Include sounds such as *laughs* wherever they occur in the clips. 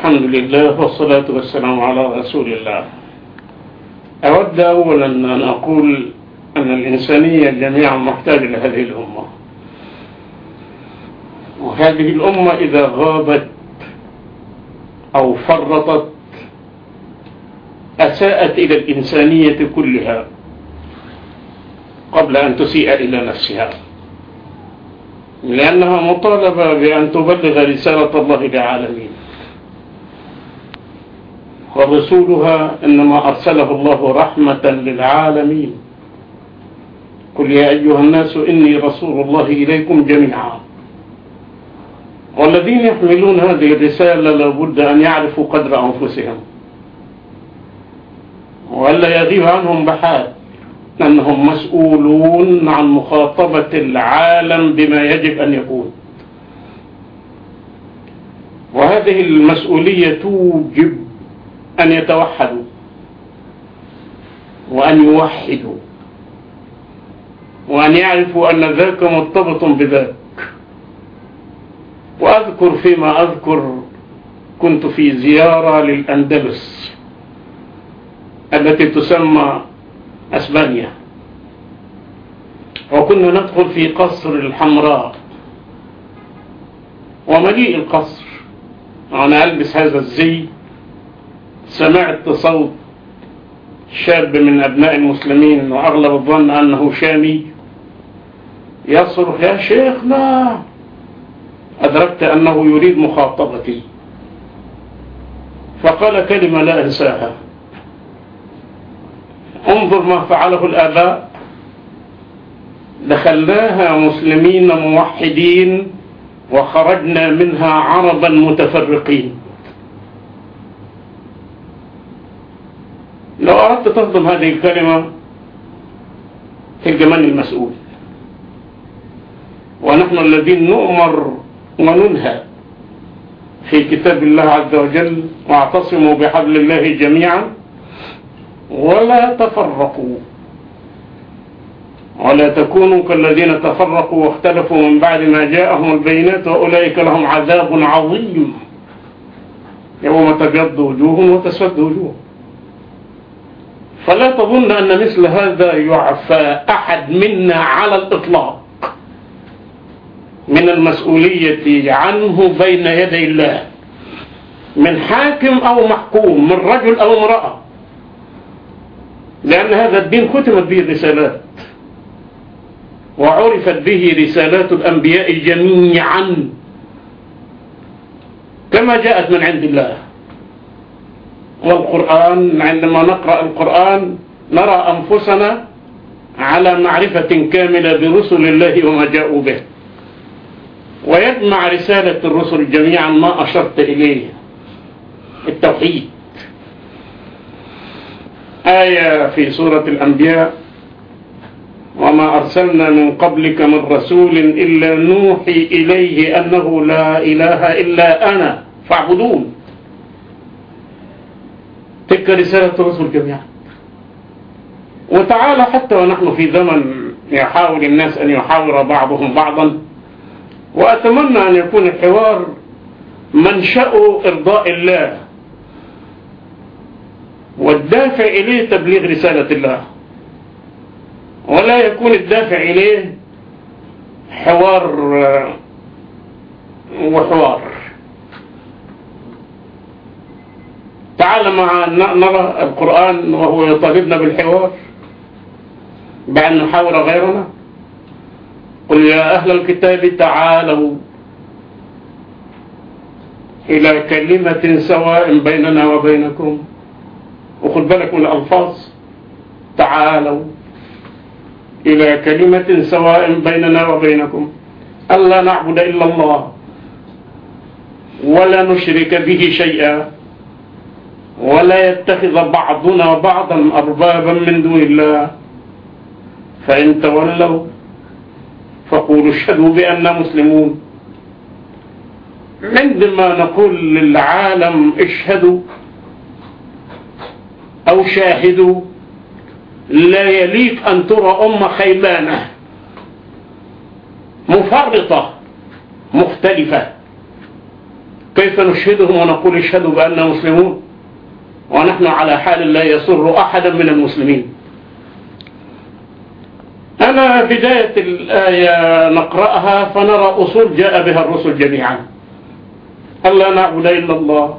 الحمد لله والصلاة والسلام على رسول الله. أود أولا أن أقول أن الإنسانية جميعا محتاجة لهذه الأمة. وهذه الأمة إذا غابت أو فرطت أساءت إلى الإنسانية كلها قبل أن تسيء إلى نفسها. لأنها مطالبة بأن تبلغ رسالة الله للعالمين ورسولها إنما أرسله الله رحمة للعالمين. قل يا أيها الناس إني رسول الله إليكم جميعا. والذين يحملون هذه الرسالة لابد أن يعرفوا قدر أنفسهم. وألا يغيب عنهم بحال أنهم مسؤولون عن مخاطبة العالم بما يجب أن يكون وهذه المسؤولية توجب أن يتوحدوا وأن يوحدوا وأن يعرفوا أن ذاك مرتبط بذاك. وأذكر فيما أذكر كنت في زيارة للأندلس التي تسمى أسبانيا. وكنا ندخل في قصر الحمراء. ومليء القصر. وأنا ألبس هذا الزي. سمعت صوت شاب من أبناء المسلمين وأغلب الظن أنه شامي يصرخ يا شيخنا أدركت أنه يريد مخاطبتي. فقال كلمة لا أنساها انظر ما فعله الآباء. دخلناها مسلمين موحدين وخرجنا منها عربا متفرقين. لو أردت تصدم هذه الكلمة تلقى من المسؤول؟ ونحن الذين نؤمر وننهى في كتاب الله عز وجل واعتصموا بحبل الله جميعا ولا تفرقوا ولا تكونوا كالذين تفرقوا واختلفوا من بعد ما جاءهم البينات وأولئك لهم عذاب عظيم يوم تبيض وجوه وتسود وجوه. فلا تظن أن مثل هذا يعفى أحد منا على الإطلاق من المسؤولية عنه بين يدي الله من حاكم أو محكوم من رجل أو امرأة. لأن هذا الدين ختمت به الرسالات وعرفت به رسالات الأنبياء جميعا كما جاءت من عند الله. والقرآن عندما نقرأ القرآن نرى أنفسنا على معرفة كاملة برسل الله وما جاءوا به. ويجمع رسالة الرسل جميعا ما أشرت إليه. التوحيد. آية في سورة الأنبياء. وما أرسلنا من قبلك من رسول إلا نوحي إليه أنه لا إله إلا أنا فاعبدون. تلك رسالة الرسل جميعا. وتعالى حتى ونحن في زمن يحاول الناس أن يحاور بعضهم بعضا. وأتمنى أن يكون الحوار منشأ إرضاء الله. والدافع إليه تبليغ رسالة الله. ولا يكون الدافع إليه حوار وحوار. تعال مع نرى القرآن وهو يطالبنا بالحوار بأن نحاور غيرنا. قل يا أهل الكتاب تعالوا إلى كلمة سواء بيننا وبينكم. وخد بالك من الألفاظ. تعالوا إلى كلمة سواء بيننا وبينكم. ألا نعبد إلا الله ولا نشرك به شيئا. ولا يتخذ بعضنا بعضا أربابا من دون الله. فإن تولوا فقولوا اشهدوا بأننا مسلمون. عندما نقول للعالم اشهدوا أو شاهدوا لا يليق أن ترى أمة خيبانة مفرطة مختلفة. كيف نشهدهم ونقول اشهدوا بأننا مسلمون؟ ونحن على حال لا يسر أحدا من المسلمين. أنا بداية الآية نقرأها فنرى أصول جاء بها الرسل جميعا. ألا نعبد إلا الله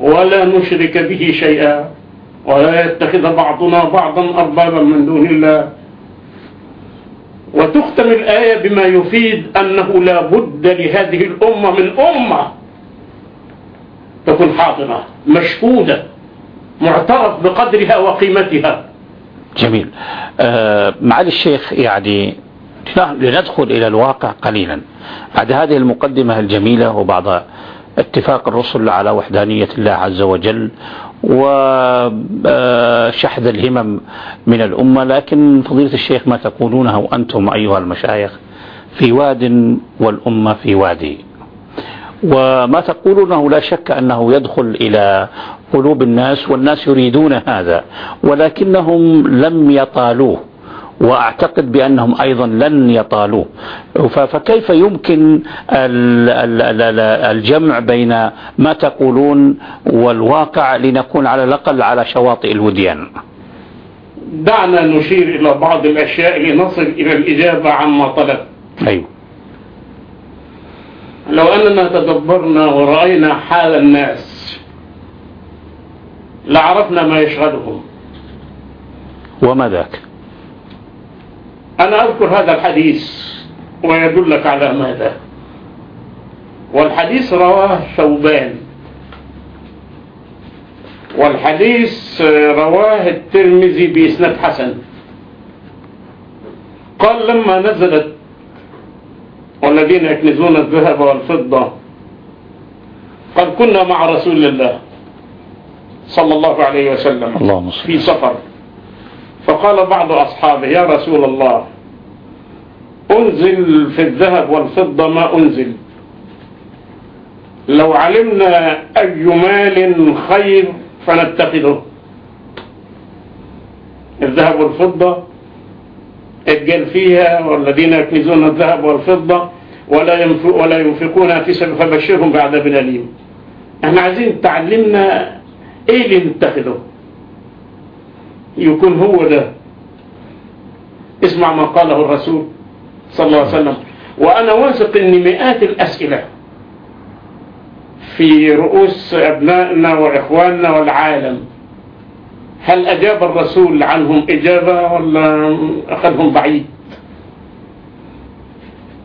ولا نشرك به شيئا ولا يتخذ بعضنا بعضا أربابا من دون الله. وتختم الآية بما يفيد أنه لا بد لهذه الأمة من أمة تكون حاضرة مشهودة. معترف بقدرها وقيمتها. جميل. آه معالي الشيخ يعني لندخل إلى الواقع قليلا. بعد هذه المقدمة الجميلة وبعد اتفاق الرسل على وحدانية الله عز وجل وشحذ الهمم من الأمة لكن فضيلة الشيخ ما تقولونه أنتم أيها المشايخ؟ في واد والأمة في وادي. وما تقولونه لا شك أنه يدخل إلى قلوب الناس والناس يريدون هذا ولكنهم لم يطالوه وأعتقد بأنهم أيضا لن يطالوه. فكيف يمكن الجمع بين ما تقولون والواقع لنكون على الأقل على شواطئ الوديان؟ دعنا نشير إلى بعض الأشياء لنصل إلى الإجابة عما طلب. أيوه. لو أننا تدبرنا ورأينا حال الناس لعرفنا ما يشغلهم. وما ذاك؟ أنا أذكر هذا الحديث ويدلك على ماذا. والحديث رواه ثوبان. والحديث رواه الترمذي بإسناد حسن. قال لما نزلت والذين يكنزون الذهب والفضة قد كنا مع رسول الله. صلى الله عليه وسلم اللهم في سفر. فقال بعض أصحابه يا رسول الله أنزل في الذهب والفضة ما أنزل. لو علمنا أي مال خير فنتخذه. الذهب والفضة اتقال فيها والذين يكنزون الذهب والفضة ولا ولا ينفقونها في سبيل فبشرهم بعذاب أليم. إحنا عايزين تعلمنا إيه اللي نتخذه يكون هو ده. اسمع ما قاله الرسول صلى الله عليه وسلم. وأنا واثق أن مئات الأسئلة في رؤوس أبنائنا وإخواننا والعالم هل أجاب الرسول عنهم إجابة ولا أخذهم بعيد؟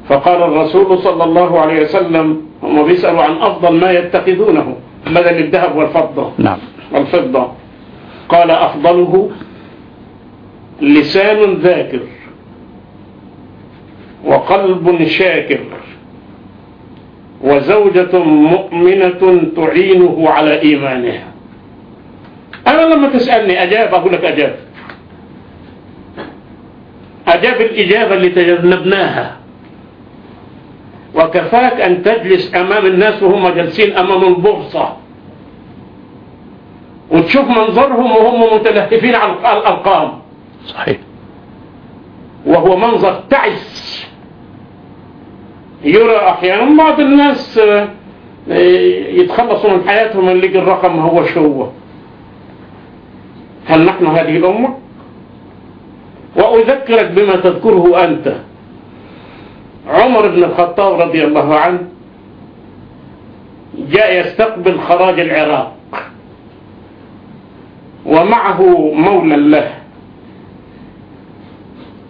فقال الرسول صلى الله عليه وسلم هم بيسألوا عن أفضل ما يتخذونه بدل الذهب والفضة. نعم. والفضة قال أفضله لسان ذاكر وقلب شاكر وزوجة مؤمنة تعينه على إيمانه أنا لما تسألني أجاب أقول لك أجاب. أجاب الإجابة اللي تجنبناها. وكفاك أن تجلس أمام الناس وهم جالسين أمام البورصة. وتشوف منظرهم وهم متلهفين على الأرقام. صحيح. وهو منظر تعس. يرى أحيانا بعض الناس يتخلصوا من حياتهم اللي يجي الرقم هو شو هل نحن هذه الأمة؟ وأذكرك بما تذكره أنت. عمر بن الخطاب رضي الله عنه جاء يستقبل خراج العراق. ومعه مولى له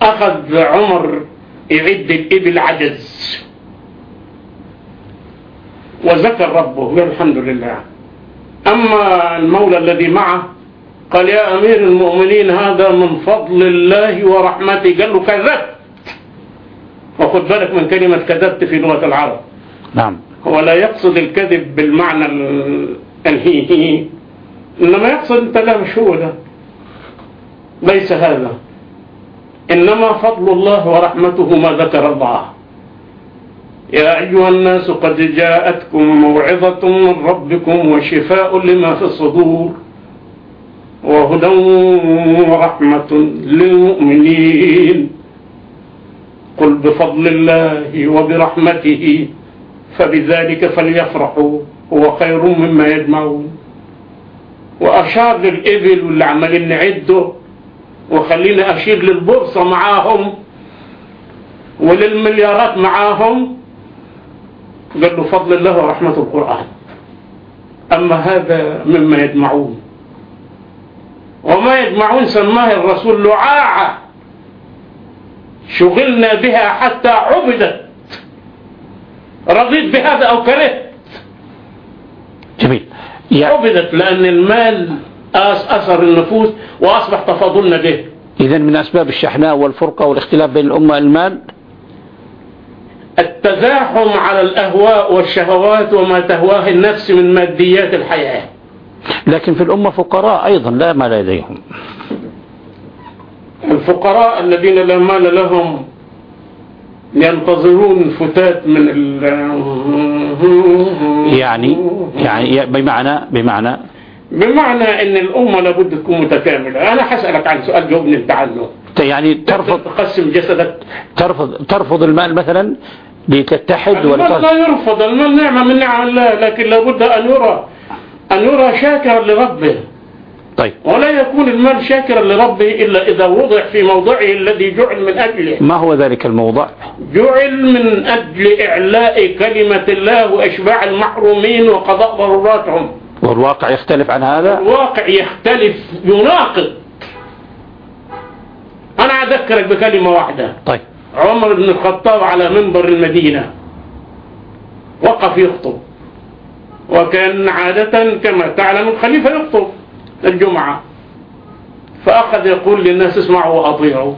أخذ عمر يعد الإبل عجز. وذكر ربه قال الحمد لله. أما المولى الذي معه قال يا أمير المؤمنين هذا من فضل الله ورحمته. قال له كذبت. وخذ بالك من كلمة كذبت في لغة العرب. نعم. هو لا يقصد الكذب بالمعنى الهي إنما يقصد لا مش هو ده ليس هذا. إنما فضل الله ورحمته ما ذكر الله. يا أيها الناس قد جاءتكم موعظة من ربكم وشفاء لما في الصدور وهدى ورحمة للمؤمنين. قل بفضل الله وبرحمته فبذلك فليفرحوا هو خير مما يجمعون. وأشار للإبل واللي عمالين نعده وخليني أشير للبورصة معاهم وللمليارات معاهم. قال له فضل الله ورحمة القرآن. أما هذا مما يجمعون. وما يجمعون سماه الرسول لعاعة. شغلنا بها حتى عبدت. رضيت بهذا أو كرهت. جميل. عبدت لأن المال أثر النفوس وأصبح تفاضلنا به. إذا من أسباب الشحناء والفرقة والاختلاف بين الأمة المال؟ التزاحم على الأهواء والشهوات وما تهواه النفس من ماديات الحياة. لكن في الأمة فقراء أيضا لا مال لديهم. الفقراء الذين لا مال لهم ينتظرون فتات من ال يعني يعني بمعنى بمعنى؟ بمعنى إن الأمة لابد تكون متكاملة. أنا هسالك عن سؤال جاوبني أنت عنه. يعني ترفض تقسم جسدك. ترفض ترفض المال مثلا لتتحد المال لا يرفض. المال نعمة من نعم الله لكن لابد أن يرى أن يرى شاكرا لربه. طيب. ولا يكون المال شاكرا لربه إلا إذا وضع في موضعه الذي جعل من أجله. ما هو ذلك الموضع؟ جعل من أجل إعلاء كلمة الله وإشباع المحرومين وقضاء ضروراتهم. والواقع يختلف عن هذا؟ الواقع يختلف يناقض. أنا أذكرك بكلمة واحدة. طيب. عمر بن الخطاب على منبر المدينة. وقف يخطب. وكان عادة كما تعلم الخليفة يخطب. الجمعة. فأخذ يقول للناس اسمعوا وأطيعوا.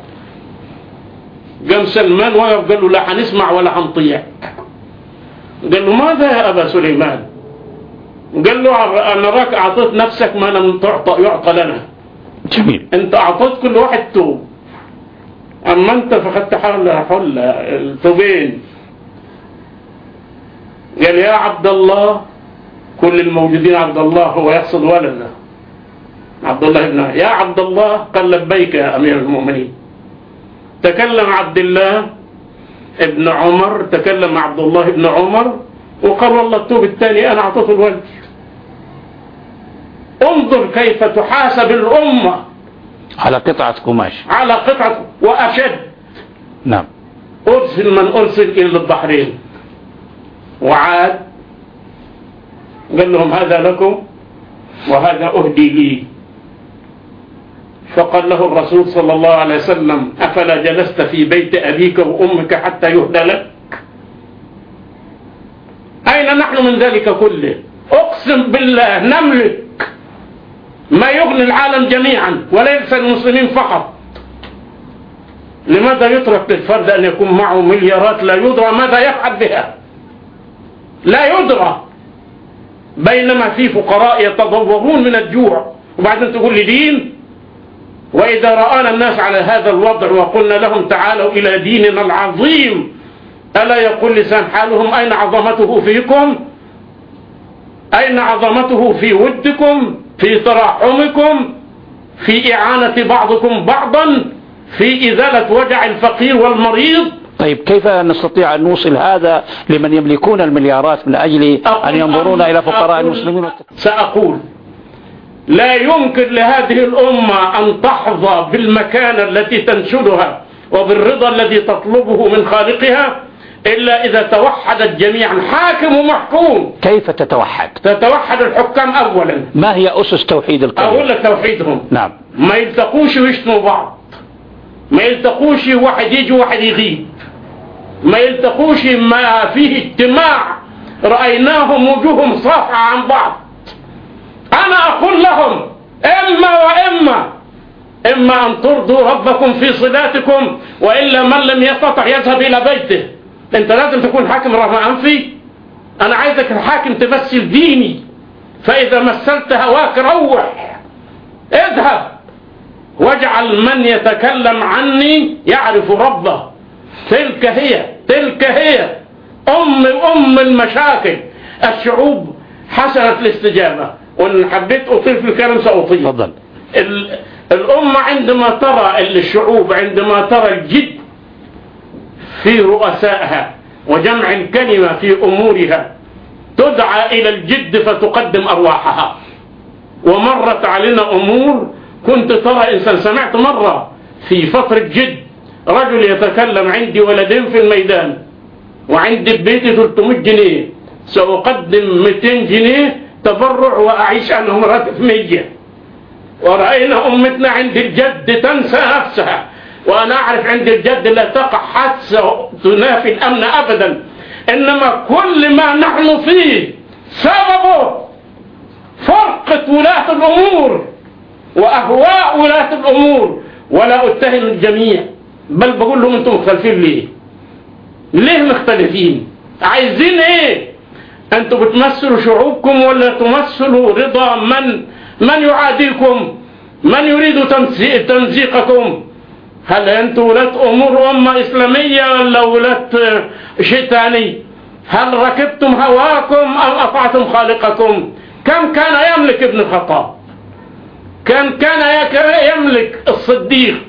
قام سلمان وقف قال له لا حنسمع ولا حنطيع. قال له ماذا يا أبا سليمان؟ قال له أنا أعطيت نفسك ما لم تعطى يعطى لنا. جميل. أنت أعطيت كل واحد توب. أما أنت فخدت حول حول الثوبين قال يا عبد الله كل الموجودين عبد الله هو يحصد ولده عبد الله بن يا عبد الله قال لبيك يا أمير المؤمنين. تكلم عبد الله ابن عمر تكلم عبد الله بن عمر وقال والله التوب الثاني أنا أعطيته الولد انظر كيف تحاسب الأمة. على قطعة قماش. على قطعة وأشد. نعم. أرسل من أرسل إلى البحرين. وعاد قال لهم هذا لكم وهذا أهدي لي. فقال له الرسول صلى الله عليه وسلم أفلا جلست في بيت أبيك وأمك حتى يهدى لك؟ أين نحن من ذلك كله؟ أقسم بالله نملك ما يغني العالم جميعا وليس المسلمين فقط. لماذا يترك للفرد أن يكون معه مليارات لا يدرى ماذا يفعل بها؟ لا يدرى. بينما في فقراء يتضورون من الجوع. وبعدين تقول لي دين؟ وإذا رآنا الناس على هذا الوضع وقلنا لهم تعالوا إلى ديننا العظيم ألا يقول لسان حالهم أين عظمته فيكم؟ أين عظمته في ودكم؟ في تراحمكم؟ في إعانة بعضكم بعضا؟ في إزالة وجع الفقير والمريض؟ طيب كيف نستطيع أن نوصل هذا لمن يملكون المليارات من أجل أن ينظرون إلى فقراء المسلمين؟ سأقول لا يمكن لهذه الأمة أن تحظى بالمكانة التي تنشدها وبالرضا الذي تطلبه من خالقها إلا إذا توحدت جميعا حاكم ومحكوم. كيف تتوحد؟ تتوحد الحكام أولا. ما هي أسس توحيد القوم؟ أقول لك توحيدهم. نعم. ما يلتقوش ويشتموا بعض. ما يلتقوش واحد يجي وواحد يغيب. ما يلتقوش ما فيه اجتماع. رأيناهم وجوههم صافعة عن بعض. أنا أقول لهم إما وإما إما أن ترضوا ربكم في صلاتكم وإلا من لم يستطع يذهب إلى بيته. أنت لازم تكون حاكم رغم أنفي. أنا عايزك الحاكم تمثل ديني. فإذا مثلت هواك روح. اذهب. واجعل من يتكلم عني يعرف ربه. تلك هي تلك هي أم أم المشاكل. الشعوب حسنت الاستجابة. وإن حبيت أطيل في الكلام سأطيل. تفضل. الأمة عندما ترى الشعوب عندما ترى الجد في رؤسائها وجمع الكلمة في أمورها تدعى إلى الجد فتقدم أرواحها. ومرت علينا أمور كنت ترى إنسان. سمعت مرة في فترة جد رجل يتكلم عندي ولدين في الميدان وعندي ببيتي 300 جنيه سأقدم 200 جنيه تبرع وأعيش أنا مراتب 100 ورأينا أمتنا عند الجد تنسى نفسها. وأنا أعرف عند الجد لا تقع حادثة تنافي الأمن أبدا. إنما كل ما نحن فيه سببه فرقة ولاة الأمور وأهواء ولاة الأمور. ولا أتهم الجميع بل بقول لهم أنتم مختلفين ليه؟ ليه مختلفين؟ عايزين إيه؟ أنتم بتمثلوا شعوبكم ولا تمثلوا رضا من؟ من يعاديكم من يريد تمزيقكم؟ هل أنتم ولاة أمور أمة إسلامية ولا ولاة شيء ثاني هل ركبتم هواكم ام أطعتم خالقكم؟ كم كان يملك ابن الخطاب؟ كم كان يملك الصديق؟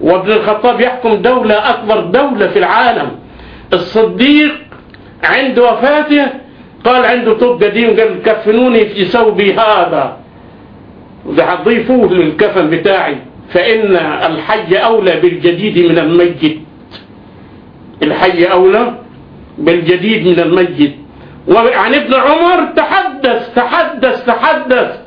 وابن الخطاب يحكم دولة أكبر دولة في العالم. الصديق عند وفاته قال عنده طب قديم قال كفنوني في ثوبي هذا. ضيفوه للكفن بتاعي فإن الحي أولى بالجديد من الميت. الحي أولى بالجديد من الميت. وعن ابن عمر تحدث تحدث تحدث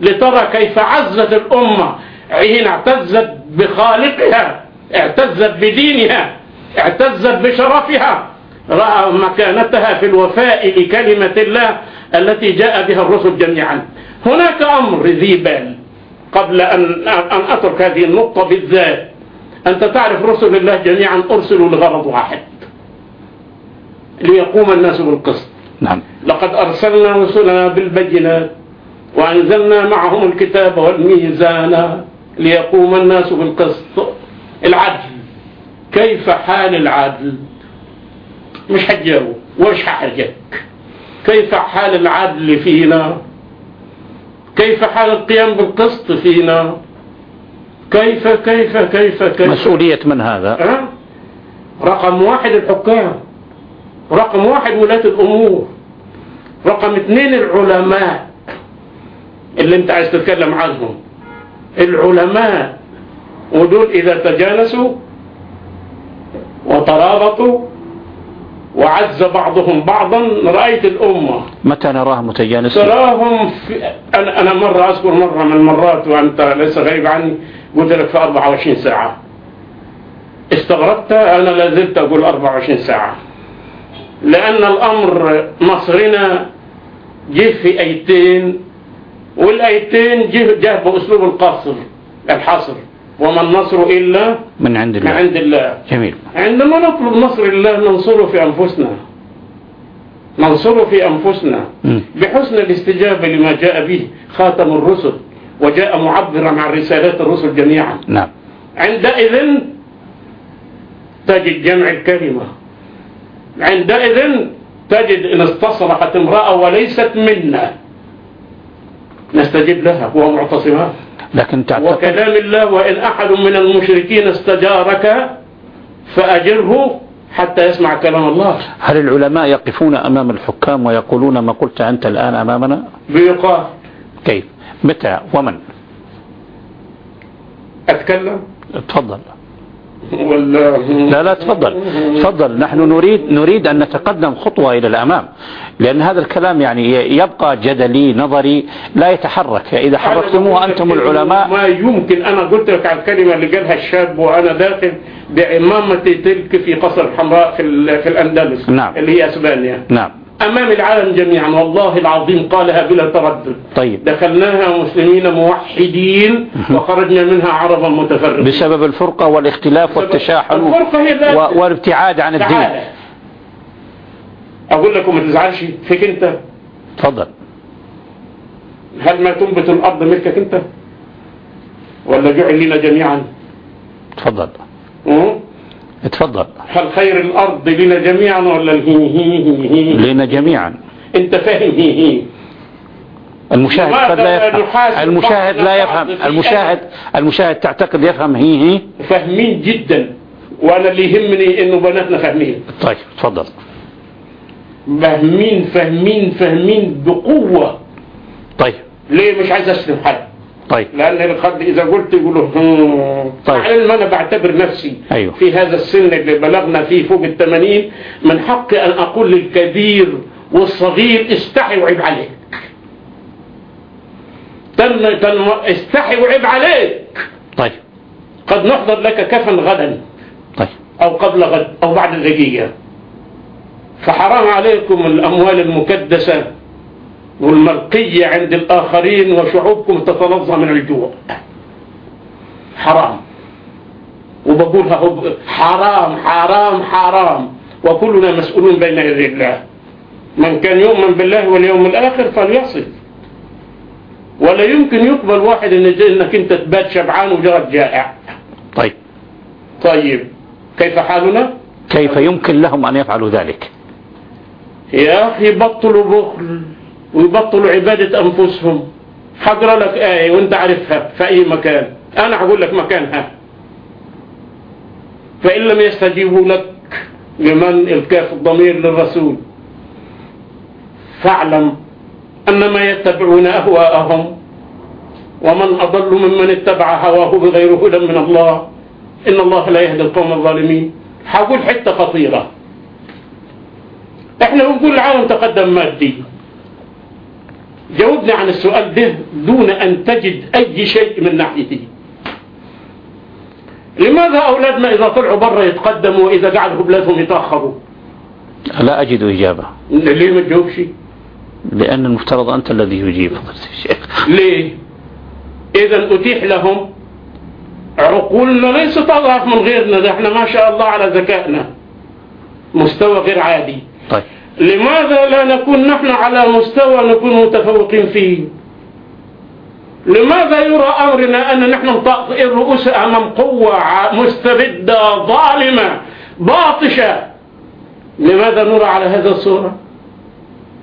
لترى كيف عزت الأمة. حين اعتزت بخالقها اعتزت بدينها اعتزت بشرفها. رأى مكانتها في الوفاء لكلمة الله التي جاء بها الرسل جميعا. هناك أمر ذي بال قبل أن, أن أترك هذه النقطة بالذات. أنت تعرف رسل الله جميعا أرسلوا لغرض واحد ليقوم الناس بالقسط. نعم. لقد أرسلنا رسلنا بالبينات وأنزلنا معهم الكتاب والميزان ليقوم الناس بالقسط. العدل كيف حال العدل؟ مش هتجاوب وش هحرجك كيف حال العدل فينا؟ كيف حال القيام بالقسط فينا؟ كيف كيف كيف كيف؟ مسؤولية من هذا؟ أه؟ رقم واحد الحكام رقم واحد ولاة الأمور رقم اثنين العلماء اللي انت عايز تتكلم عنهم. العلماء ودول إذا تجانسوا وترابطوا وعز بعضهم بعضا رأيت الأمة. متى نراه متجانسين؟ تراهم في أنا, أنا مرة أذكر مرة من المرات وأنت ليس غريب عني قلت لك في 24 ساعة. استغربت أنا لازلت أقول 24 ساعة. لأن الأمر مصرنا جه في أيتين والأيتين جه جه بأسلوب القصر الحصر. وما النصر إلا من عند من الله عند الله. جميل. عندما نطلب نصر الله ننصره في أنفسنا. ننصره في أنفسنا. مم. بحسن الاستجابة لما جاء به خاتم الرسل وجاء معبرا عن رسالات الرسل جميعا. نعم. عندئذ تجد جمع الكلمة. عندئذ تجد إن استصرخت امرأة وليست منا. نستجيب لها هو معتصمات لكن تعتقد وكلام الله وإن أحد من المشركين استجارك فأجره حتى يسمع كلام الله. هل العلماء يقفون أمام الحكام ويقولون ما قلت أنت الآن أمامنا؟ بيقال. كيف متى؟ ومن؟ أتكلم. تفضل. لا لا تفضل تفضل. نحن نريد نريد أن نتقدم خطوة إلى الأمام لأن هذا الكلام يعني يبقى جدلي نظري لا يتحرك. إذا حركتموه أنتم العلماء ما يمكن أنا قلت لك على الكلمة اللي قالها الشاب وأنا داخل بعمامة تلك في قصر الحمراء في, ال- في الأندلس نعم. اللي هي أسبانيا. نعم. أمام العالم جميعا والله العظيم قالها بلا تردد. طيب. دخلناها مسلمين موحدين وخرجنا منها عربا متفرقين. بسبب الفرقة والاختلاف والتشاحن و- والابتعاد عن الدين. تعالى. أقول لكم ما تزعلش فيك أنت؟ تفضل. هل ما تنبت الأرض ملكك أنت؟ ولا جعل لنا جميعا؟ تفضل. م? تفضل هل خير الأرض لنا جميعا ولا الهي هي هي هي لنا جميعا. أنت فاهم. هي هي المشاهد قد لا يفهم. المشاهد لا يفهم. المشاهد المشاهد تعتقد يفهم. هي هي. فاهمين جدا. وأنا اللي يهمني إنه بناتنا فاهمين. طيب تفضل. فاهمين فاهمين فاهمين بقوة. طيب. ليه مش عايز اشتم حد طيب. لأن الخد إذا قلت يقولوا طيب. مع علم أنا بعتبر نفسي أيوه. في هذا السن اللي بلغنا فيه فوق الثمانين من حقي أن أقول للكبير والصغير استحي وعيب عليك. تم تم استحي وعيب عليك. طيب. قد نحضر لك كفن غدا. طيب. أو قبل غد أو بعد دقيقة فحرام عليكم الأموال المكدسة. والملقية عند الآخرين وشعوبكم تتلظى من الجوع. حرام. وبقولها حرام حرام حرام. وكلنا مسؤولون بين يدي الله. من كان يؤمن بالله واليوم الآخر فليصل ولا يمكن يقبل واحد إنك أنت تبات شبعان وجرد جائع. طيب. طيب. كيف حالنا؟ كيف يمكن لهم أن يفعلوا ذلك؟ يا أخي بطلوا بخل. ويبطلوا عبادة أنفسهم. حضر لك آية وانت عارفها في أي مكان. أنا هقول لك مكانها. فإن لم يستجيبوا لك لمن الكاف الضمير للرسول فاعلم أنما يتبعون أهواءهم ومن أضل ممن اتبع هواه بغير هدى من الله إن الله لا يهدي القوم الظالمين. هقول حتة خطيرة. إحنا بنقول العالم تقدم مادي. جاوبني عن السؤال ده دون أن تجد أي شيء من ناحيته. لماذا أولادنا إذا طلعوا برا يتقدموا وإذا قعدوا بلادهم يتأخروا؟ لا أجد إجابة. ليه ما تجاوبش؟ لأن المفترض أنت الذي يجيب. *laughs* ليه؟ إذا أتيح لهم عقولنا ليست أضعف من غيرنا ده إحنا ما شاء الله على ذكائنا. مستوى غير عادي. طيب. لماذا لا نكون نحن على مستوى نكون متفوقين فيه؟ لماذا يرى أمرنا أن نحن نطأطئ الرؤوس أمام قوة مستبدة ظالمة باطشة؟ لماذا نرى على هذا الصورة؟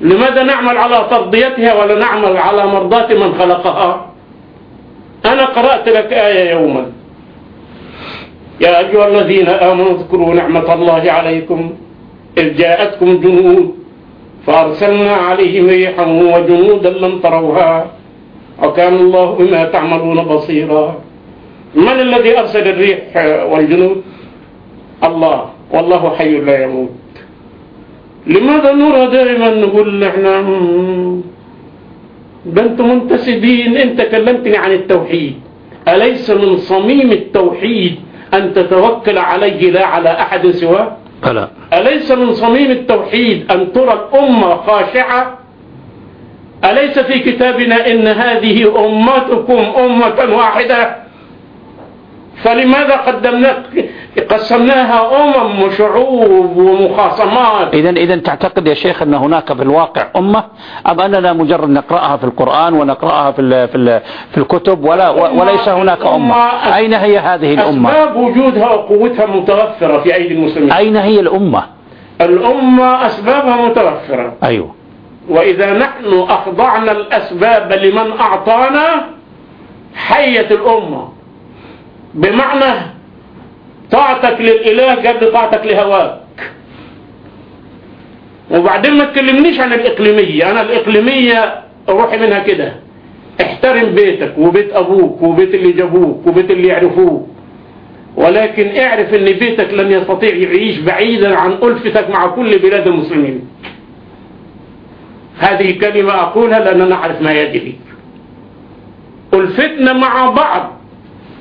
لماذا نعمل على ترضيتها ولا نعمل على مرضاة من خلقها؟ أنا قرأت لك آية يوما. يا أيها الذين آمنوا اذكروا نعمة الله عليكم. إذ جاءتكم جنود فأرسلنا عليهم ريحا وجنودا لم تروها وكان الله بما تعملون بصيرا. من الذي أرسل الريح والجنود؟ الله. والله حي لا يموت. لماذا نرى دائما نقول إحنا مم، ده أنتم منتسبين انت كلمتني عن التوحيد أليس من صميم التوحيد أن تتوكل عليه لا على أحد سواه؟ بلى أليس من صميم التوحيد أن ترى الأمة خاشعة؟ أليس في كتابنا إن هذه أمتكم أمة واحدة؟ فلماذا قدمنا قسمناها أمم وشعوب ومخاصمات. إذا إذا تعتقد يا شيخ أن هناك في الواقع أمة؟ أم أننا مجرد نقرأها في القرآن ونقرأها في ال في ال في الكتب ولا وليس هناك أمة؟ أين هي هذه الأمة؟ أسباب وجودها وقوتها متوفرة في أيدي المسلمين. أين هي الأمة؟ الأمة أسبابها متوفرة. أيوه. وإذا نحن أخضعنا الأسباب لمن أعطانا حية الأمة. بمعنى طاعتك للإله قد طاعتك لهواك. وبعدين ما تكلمنيش عن الإقليمية. أنا الإقليمية روحي منها كده. احترم بيتك وبيت أبوك وبيت اللي جابوك وبيت اللي يعرفوك. ولكن اعرف إن بيتك لن يستطيع يعيش بعيدا عن ألفتك مع كل بلاد المسلمين. هذه كلمة أقولها لأننا نعرف ما يجري. ألفتنا مع بعض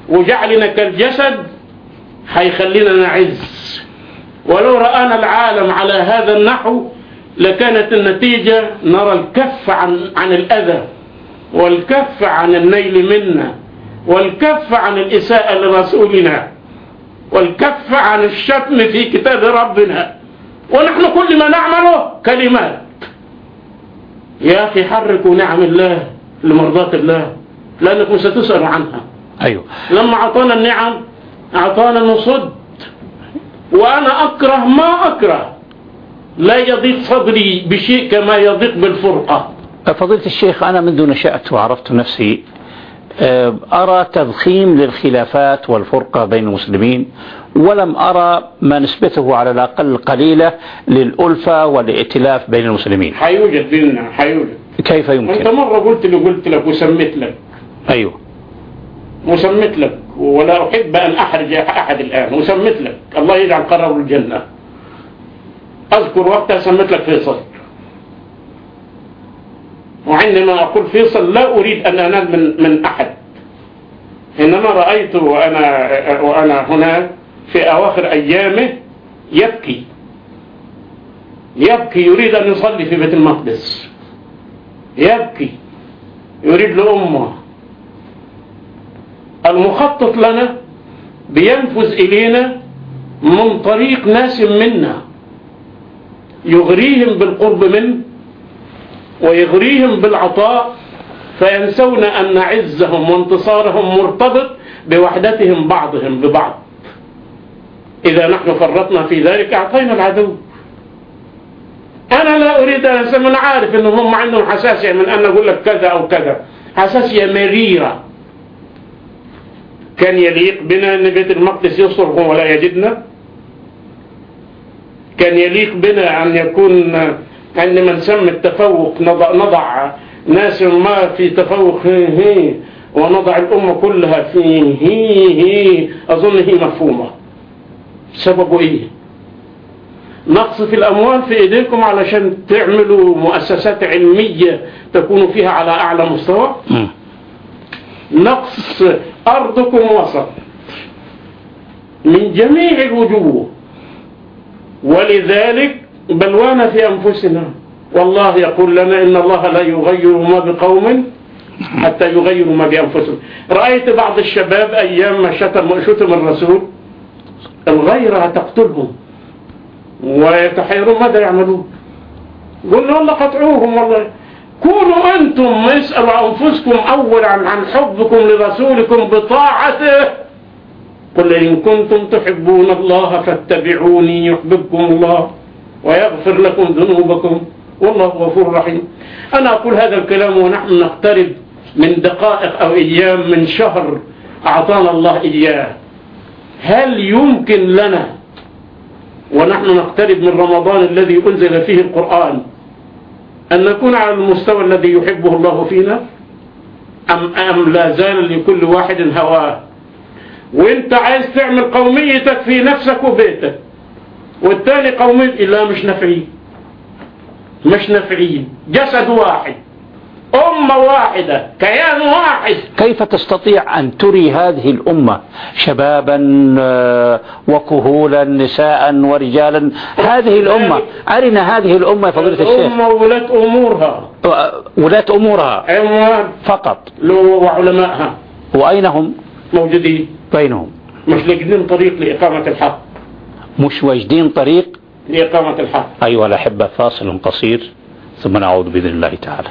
وجعلنا كالجسد هيخلينا نعز. ولو رآنا العالم على هذا النحو لكانت النتيجة نرى الكف عن, عن الأذى والكف عن النيل منا والكف عن الإساءة لرسولنا والكف عن الشتم في كتاب ربنا. ونحن كل ما نعمله كلمات. يا أخي حركوا نعم الله لمرضاة الله. لأنكم ستسألوا عنها. أيوه. لما أعطانا النعم أعطانا نصد. وأنا أكره ما أكره. لا يضيق صدري بشيء كما يضيق بالفرقة. فضيلة الشيخ أنا منذ نشأت وعرفت نفسي آه، أرى تضخيم للخلافات والفرقة بين المسلمين ولم أرى ما نسبته على الأقل قليلة للألفة والائتلاف بين المسلمين. حيوجد بيننا حيوجد. كيف يمكن؟ مرة قلت لي قلت لك وسميت لك. أيوه. وسميت لك ولا أحب أن أحرج أحد الآن وسميت لك. الله يجعل قرار الجنة. أذكر وقتها سميت لك فيصل. وعندما أقول فيصل لا أريد أن أنال من, من أحد. إنما رأيت وأنا, وأنا هنا في أواخر أيامه يبكي. يبكي يريد أن يصلي في بيت المقدس. يبكي. يريد لأمه. المخطط لنا بينفذ إلينا من طريق ناس منا. يغريهم بالقرب منه ويغريهم بالعطاء فينسون أن عزهم وانتصارهم مرتبط بوحدتهم بعضهم ببعض. إذا نحن فرطنا في ذلك أعطينا العدو. أنا لا أريد أن أسمى أنا عارف أنهم هم عندهم حساسية من أن أقول لك كذا أو كذا. حساسية مريرة. كان يليق بنا أن بيت المقدس يصرخ ولا يجدنا. كان يليق بنا أن يكون عندما نسمي التفوق نضع, نضع ناس ما في تفوق هي هي ونضع الأمة كلها في هي هي أظن هي مفهومة. سببه إيه؟ نقص في الأموال في إيديكم علشان تعملوا مؤسسات علمية تكونوا فيها على أعلى مستوى. نقص أرضكم وسط من جميع الوجوه. ولذلك بلوانا في أنفسنا. والله يقول لنا إن الله لا يغير ما بقوم حتى يغيروا ما بأنفسهم. رأيت بعض الشباب أيام ما شتم شتم الرسول. الغيرة تقتلهم ويتحيرون. ماذا يعملون؟ قلنا والله قطعوهم والله. كونوا أنتم اسألوا أنفسكم أولا عن حبكم لرسولكم بطاعته. قل إن كنتم تحبون الله فاتبعوني يحببكم الله ويغفر لكم ذنوبكم. والله غفور رحيم. أنا أقول هذا الكلام ونحن نقترب من دقائق أو أيام من شهر أعطانا الله إياه. هل يمكن لنا ونحن نقترب من رمضان الذي أنزل فيه القرآن أن نكون على المستوى الذي يحبه الله فينا؟ أم, أم لا زال لكل واحد هواه؟ وإنت عايز تعمل قوميتك في نفسك وبيتك والتاني قومية لا مش نافعين. مش نافعين. جسد واحد. أمة واحدة كيان واحد. كيف تستطيع أن تري هذه الأمة شبابا آه، وكهولا نساء ورجالا؟ هذه الأمة أرنا هذه الأمة يا فضيلة الشيخ. الأمة ولاة أمورها. آه، ولاة أمورها. عنوان. فقط. وعلمائها. وأين هم موجودين. بينهم. مش لاقيين طريق لإقامة الحق. مش واجدين طريق؟ لإقامة الحق. أيها الأحبة فاصل قصير ثم نعود بإذن الله تعالى.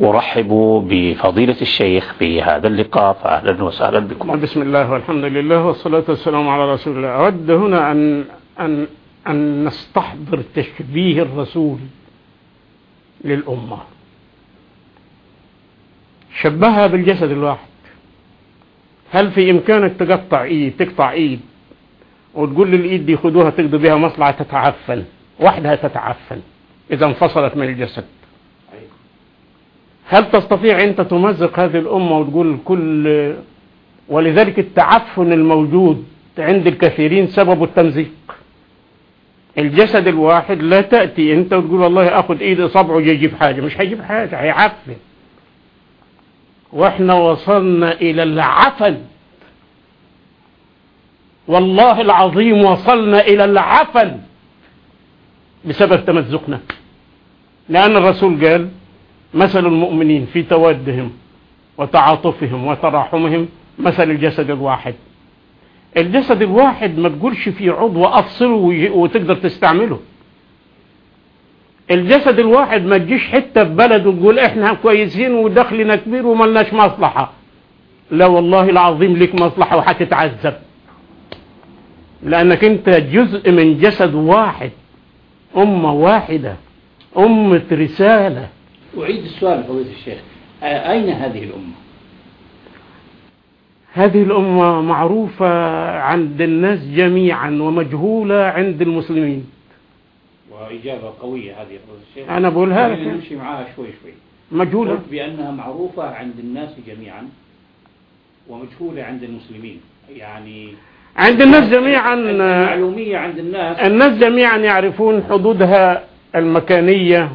أرحب بفضيلة الشيخ في هذا اللقاء فأهلا وسهلا بكم. بسم الله والحمد لله والصلاة والسلام على رسول الله. أود هنا أن أن أن نستحضر تشبيه الرسول للأمة. شبهها بالجسد الواحد. هل في إمكانك تقطع إيد تقطع إيد؟ وتقول للإيد دي خدوها تقضي بها مصلحة تتعفن وحدها تتعفن إذا انفصلت من الجسد. هل تستطيع أنت تمزق هذه الأمة وتقول كل ولذلك التعفن الموجود عند الكثيرين سبب التمزيق. الجسد الواحد لا تأتي أنت وتقول والله أخذ إيد إصابعه يجيب حاجة. مش هيجيب حاجة هيعفن. وإحنا وصلنا إلى العفن. والله العظيم وصلنا إلى العفن بسبب تمزقنا. لأن الرسول قال مثل المؤمنين في تودهم وتعاطفهم وتراحمهم مثل الجسد الواحد. الجسد الواحد ما تقولش فيه عضو أفصله وتقدر تستعمله. الجسد الواحد ما تجيش حتة في بلد وتقول إحنا كويسين ودخلنا كبير وملناش مصلحة. لا والله العظيم لك مصلحة وهتتعذب لأنك أنت جزء من جسد واحد أمة واحدة أمة رسالة. أعيد السؤال فضيلة الشيخ أين هذه الأمة؟ هذه الأمة معروفة عند الناس جميعا ومجهولة عند المسلمين. وإجابة قوية هذه فضيلة الشيخ. أنا بقولها لك. نمشي معاها شوي شوي. مجهولة. قلت بأنها معروفة عند الناس جميعا ومجهولة عند المسلمين. يعني عند الناس جميعا المعلومية عند الناس الناس جميعا يعرفون حدودها المكانية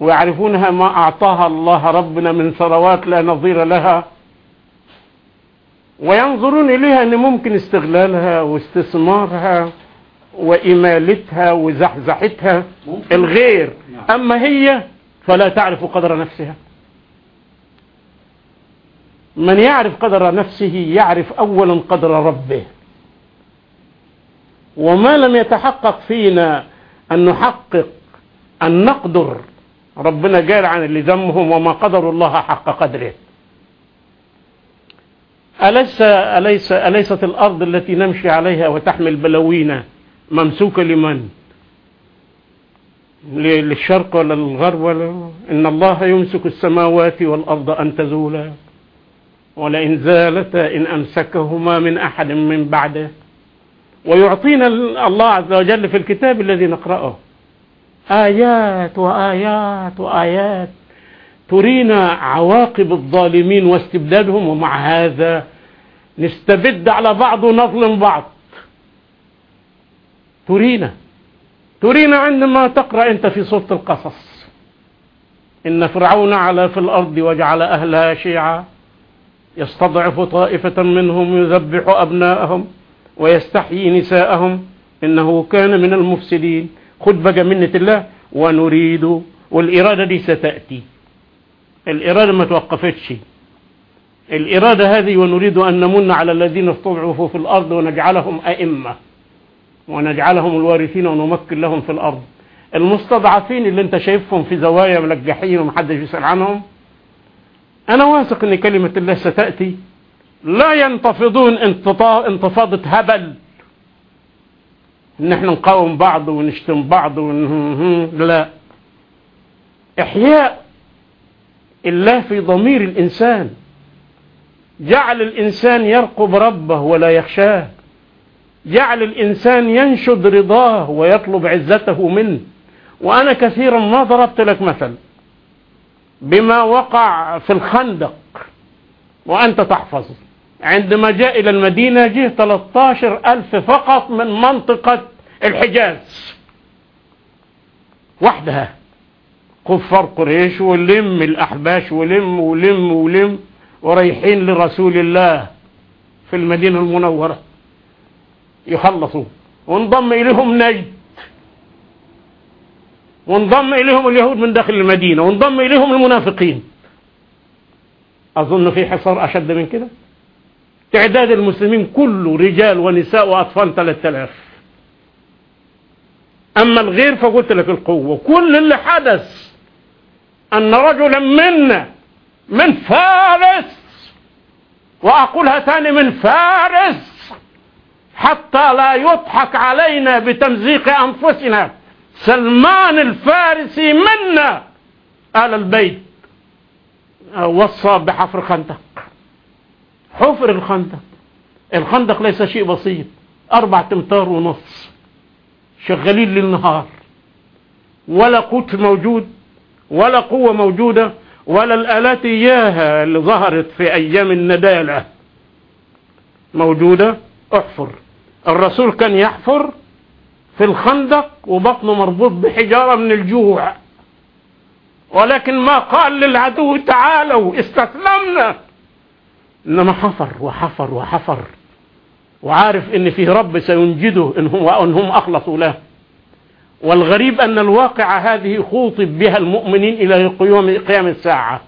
ويعرفونها ما أعطاها الله ربنا من ثروات لا نظير لها وينظرون إليها أن ممكن استغلالها واستثمارها وإمالتها وزحزحتها. الغير نعم. أما هي فلا تعرف قدر نفسها من يعرف قدر نفسه يعرف أولا قدر ربه. وما لم يتحقق فينا أن نحقق أن نقدر. ربنا قال عن اللي ذمهم وما قدر الله حق قدره. أليس أليس أليست الأرض التي نمشي عليها وتحمل بلوينا ممسوكة لمن؟ للشرق ولا للغرب ولا؟ إن الله يمسك السماوات والأرض أن تزولا. ولئن زالتا إن أمسكهما من أحد من بعده. ويعطينا ال- الله عز وجل في الكتاب الذي نقرأه. آيات وآيات وآيات ترينا عواقب الظالمين واستبدادهم ومع هذا نستبد على بعض ونظلم بعض. ترينا. ترينا عندما تقرأ أنت في سورة القصص. إن فرعون علا في الأرض وجعل أهلها شيعا. يستضعف طائفة منهم يذبح أبناءهم ويستحيي نساءهم إنه كان من المفسدين. خد بقى منة الله ونريد والإرادة دي ستأتي. الإرادة ما توقفتش. الإرادة هذه ونريد أن نمن على الذين استضعفوا في الأرض ونجعلهم أئمة ونجعلهم الوارثين ونمكن لهم في الأرض. المستضعفين اللي أنت شايفهم في زوايا ملجحين ومحدش يسأل عنهم أنا واثق أن كلمة الله ستأتي. لا ينتفضون انتفاضة هبل. إن إحنا نقاوم بعض ونشتم بعض ون... لا. إحياء الله في ضمير الإنسان. جعل الإنسان يرقب ربه ولا يخشاه. جعل الإنسان ينشد رضاه ويطلب عزته منه. وأنا كثيرا ما ضربت لك مثل. بما وقع في الخندق وأنت تحفظ. عندما جاء إلى المدينة جه 13 ألف فقط من منطقة الحجاز. وحدها. كفار قريش ولم الأحباش ولم ولم ولم ورايحين لرسول الله في المدينة المنورة. يخلصوا. وانضم إليهم نجد. وانضم إليهم اليهود من داخل المدينة وانضم إليهم المنافقين. أظن في حصار أشد من كده؟ تعداد المسلمين كله رجال ونساء وأطفال 3000 أما الغير فقلت لك القوة. كل اللي حدث أن رجلا منا من فارس وأقولها تاني من فارس حتى لا يضحك علينا بتمزيق أنفسنا. سلمان الفارسي منا آل البيت؟ وصى بحفر خندق. حفر الخندق. الخندق ليس شيء بسيط. أربع تمتار ونص. شغالين للنهار. ولا قوت موجود ولا قوة موجودة ولا الآلات إياها اللي ظهرت في أيام الندالة. موجودة؟ احفر. الرسول كان يحفر في الخندق وبطنه مربوط بحجارة من الجوع. ولكن ما قال للعدو تعالوا استسلمنا. إنما حفر وحفر وحفر. وعارف إن فيه رب سينجده إن هم, وإن هم أخلصوا له. والغريب أن الواقعة هذه خوطب بها المؤمنين إلى قيام الساعة.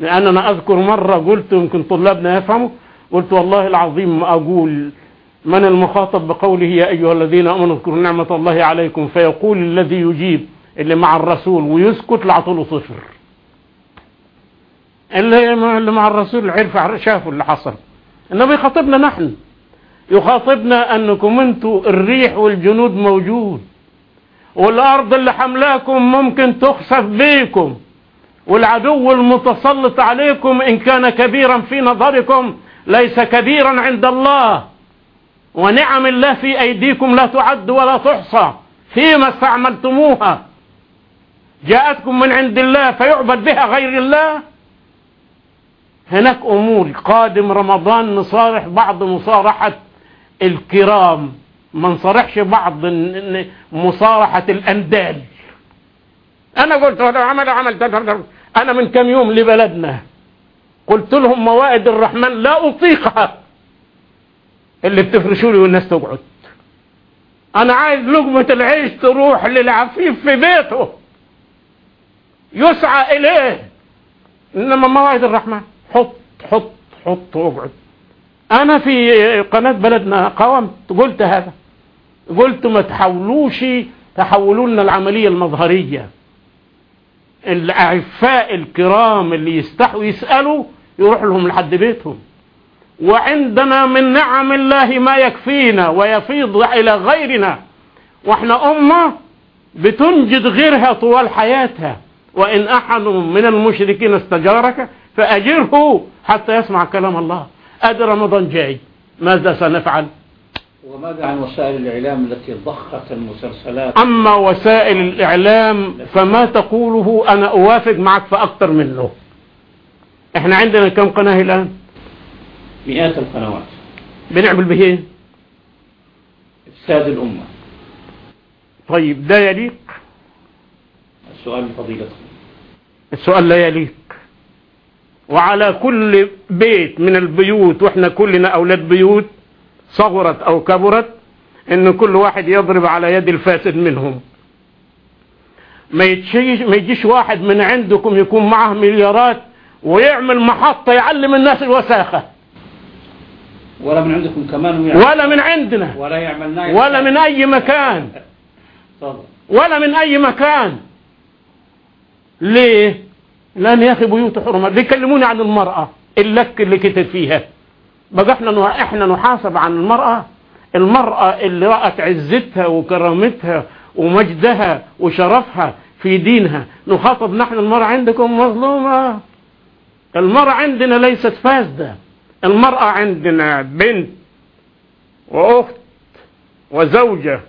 لأننا أذكر مرة قلت يمكن طلابنا يفهموا قلت والله العظيم ما أقول من المخاطب بقوله يا أيها الذين آمنوا اذكروا نعمة الله عليكم فيقول الذي يجيب اللي مع الرسول ويسكت لعطوله صفر. اللي مع الرسول عرف شافوا اللي حصل. انما يخاطبنا نحن. يخاطبنا أنكم أنتوا الريح والجنود موجود. والأرض اللي حملاكم ممكن تخسف بيكم. والعدو المتسلط عليكم إن كان كبيرا في نظركم ليس كبيرا عند الله. ونعم الله في أيديكم لا تعد ولا تحصى فيما استعملتموها. جاءتكم من عند الله فيعبد بها غير الله. هناك أمور قادم رمضان نصارح بعض مصارحة الكرام ما نصارحش بعض مصارحة الأندال أنا قلت عمل عمل. أنا من كم يوم لبلدنا. قلت لهم موائد الرحمن لا أطيقها. اللي بتفرشوا لي والناس تقعد. أنا عايز لقمة العيش تروح للعفيف في بيته. يسعى إليه. إنما موائد الرحمن. حط حط حط واقعد. أنا في قناة بلدنا قاومت قلت هذا. قلت ما تحاولوش تحولوا لنا العملية المظهرية. الأعفاء الكرام اللي يستحوا يسألوا يروح لهم لحد بيتهم. وعندنا من نعم الله ما يكفينا ويفيض إلى غيرنا. وإحنا أمة بتنجد غيرها طوال حياتها. وإن أحد من المشركين استجارك فأجره حتى يسمع كلام الله. أدي رمضان جاي. ماذا سنفعل؟ وماذا عن وسائل الإعلام التي ضخت المسلسلات؟ أما وسائل الإعلام فما تقوله أنا أوافق معك في أكتر منه. إحنا عندنا كم قناة الآن؟ مئات القنوات. بنعمل به إيه؟ إفساد الأمة. طيب ده يليق. السؤال لفضيلتكم. السؤال لا يليق. وعلى كل بيت من البيوت وإحنا كلنا أولاد بيوت صغرت أو كبرت إن كل واحد يضرب على يد الفاسد منهم. ما يتشيش ما يجيش واحد من عندكم يكون معه مليارات ويعمل محطة يعلم الناس الوساخة. ولا من عندكم كمان ويعمل ولا من عندنا. ولا يعمل نايم. ولا من أي مكان. ولا من أي مكان. ليه؟ لأن يا أخي بيوت حرمات بيكلموني عن المرأة. اللك اللي كتب فيها. بقى إحنا إحنا نحاسب عن المرأة. المرأة اللي رأت عزتها وكرامتها ومجدها وشرفها في دينها. نخاطب نحن المرأة عندكم مظلومة. المرأة عندنا ليست فاسدة. المرأة عندنا بنت وأخت وزوجة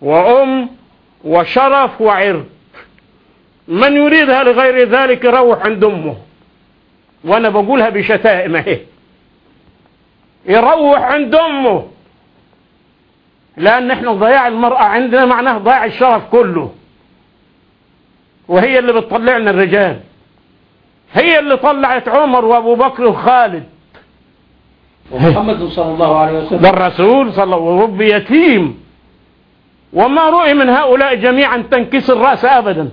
وأم وشرف وعرض. من يريدها لغير ذلك يروح عند أمه. وأنا بقولها بشتائم أهي. يروح عند أمه. لأن إحنا ضياع المرأة عندنا معناه ضياع الشرف كله. وهي اللي بتطلعنا الرجال. هي اللي طلعت عمر وأبو بكر وخالد. ومحمد صلى الله عليه ده وسلم. الرسول صلى الله ورب يتيم. وما رؤي من هؤلاء جميعا تنكسر رأس أبدا.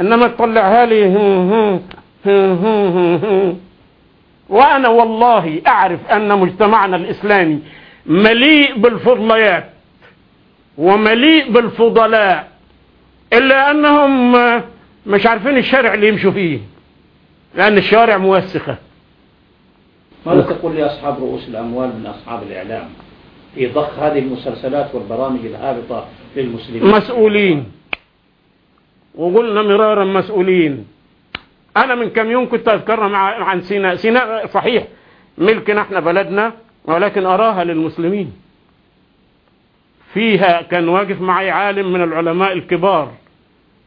إنما تطلعها لي. وأنا والله أعرف أن مجتمعنا الإسلامي مليء بالفضليات ومليء بالفضلاء إلا أنهم مش عارفين الشارع اللي يمشوا فيه لأن الشارع موسخة. ماذا تقول لأصحاب رؤوس الأموال من أصحاب الإعلام؟ في ضخ هذه المسلسلات والبرامج الهابطة للمسلمين. مسؤولين. وقلنا مرارا مسؤولين. أنا من كم يوم كنت أذكرنا مع عن سيناء سيناء صحيح. ملكنا إحنا بلدنا ولكن أراها للمسلمين. فيها كان واقف معي عالم من العلماء الكبار.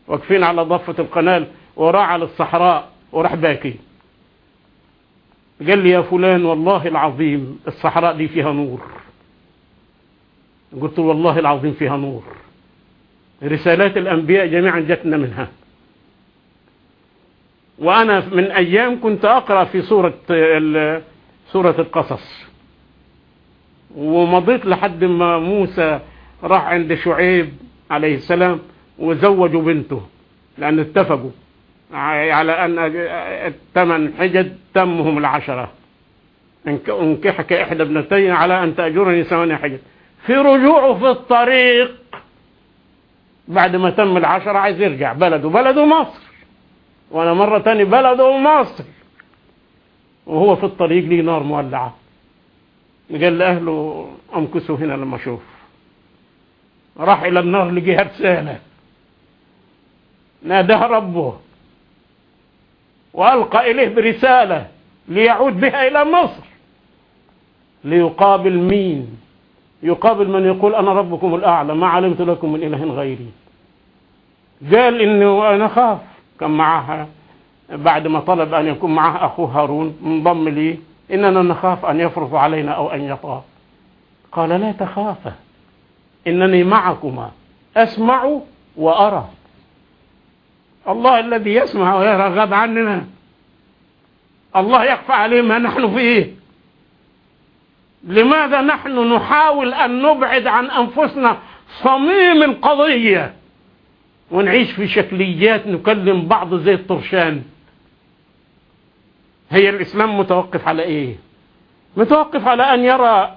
واقفين على ضفة القناة وراعى للصحراء وراح باكي. قال لي يا فلان والله العظيم الصحراء دي فيها نور. قلت له والله العظيم فيها نور. رسالات الأنبياء جميعا جتنا منها. وأنا من أيام كنت أقرأ في سورة سورة القصص. ومضيت لحد ما موسى راح عند شعيب عليه السلام وزوجوا بنته لأن اتفقوا. على أن الثمن حجج تمهم العشرة. انك- انكحك إحدى ابنتين على أن تأجرني ثمانية حجج. في رجوعه في الطريق بعد ما تم العشرة عايز يرجع. بلده بلده مصر. وأنا مرة تاني بلده مصر. وهو في الطريق ليه نار مولعة. قال لأهله امكسوا هنا لما أشوف. راح إلى النار لقيها رسالة ناداه ربه. وألقى إليه برسالة ليعود بها إلى مصر. ليقابل مين؟ يقابل من يقول أنا ربكم الأعلى ما علمت لكم من إله غيري. قال إنه أنا خاف كان معها بعد ما طلب أن يكون معه أخوه هارون انضم لي. إننا نخاف أن يفرض علينا أو أن يطاف قال لا تخافا إنني معكما أسمع وأرى. الله الذي يسمع ويرى غاب عننا. الله يخفى عليه ما نحن فيه. لماذا نحن نحاول أن نبعد عن أنفسنا صميم القضية ونعيش في شكليات نكلم بعض زي الطرشان؟ هي الإسلام متوقف على إيه؟ متوقف على أن يرى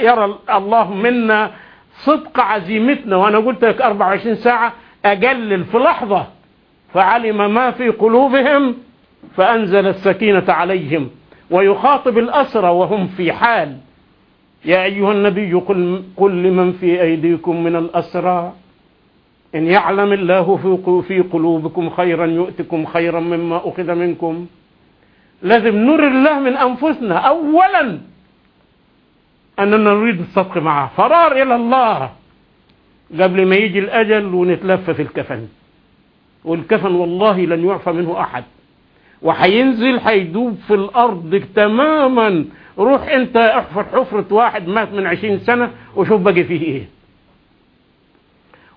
يرى الله منا صدق عزيمتنا وأنا قلت لك 24 ساعة أجلل في لحظة. فعلم ما في قلوبهم فأنزل السكينة عليهم ويخاطب الأسرى وهم في حال. يا أيها النبي قل, قل لمن في أيديكم من الأسرى. إن يعلم الله في قلوبكم خيرا يؤتكم خيرا مما أخذ منكم. لازم نري الله من أنفسنا أولا أننا نريد الصدق معه. فرار إلى الله قبل ما يجي الأجل ونتلف في الكفن. والكفن والله لن يعفى منه أحد. وحينزل هيدوب في الأرض تماما. روح أنت أحفر حفرة واحد مات من عشرين سنة وشوف بقي فيه إيه.